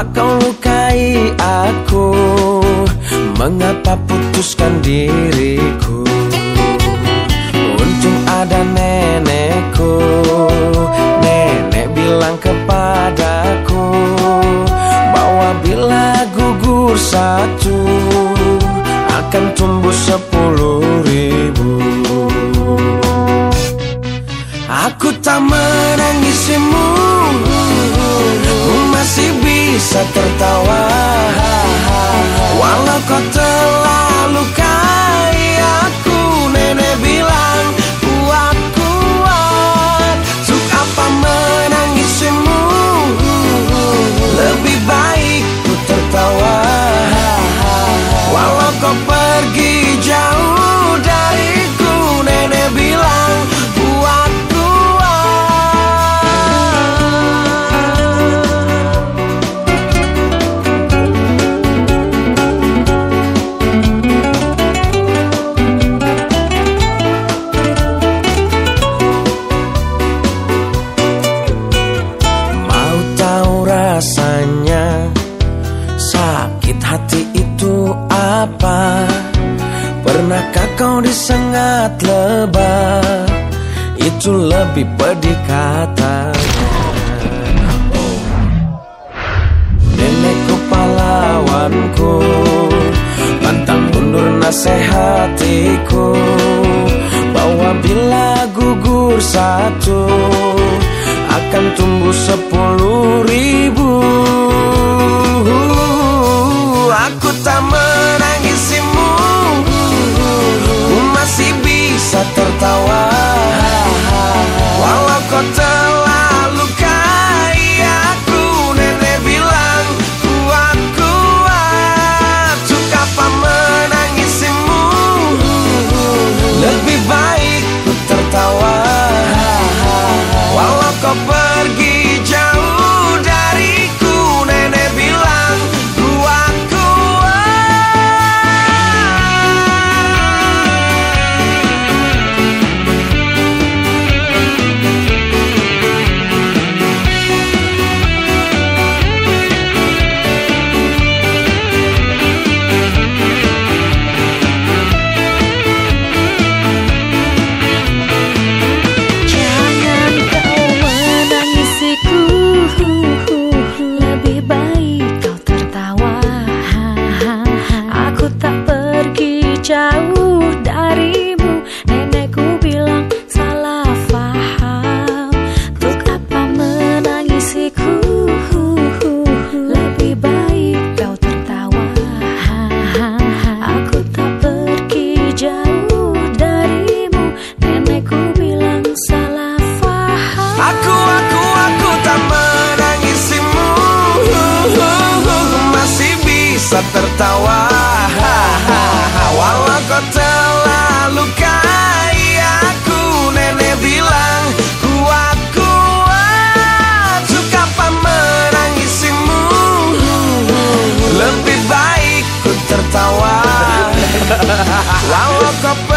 Mengapa kau lukai aku. Mengapa putuskan diriku? Untung ada nenekku. Nenek bilang kepadaku Bahwa bila gugur satu Akan tumbuh sepuluh ribu. Aku tak bisa tertawa Pernahkah kau disengat lebah Itu lebih pedih Oh. Nenekku pahlawanku Pantang mundur nasihatiku Bahwa bila gugur satu Akan tumbuh sepuluh ku bisa tertawa. Walau kau telah lukai aku Nenek bilang kuat, kuat Suka menangisimu Lebih baik ku tertawa. Walau kau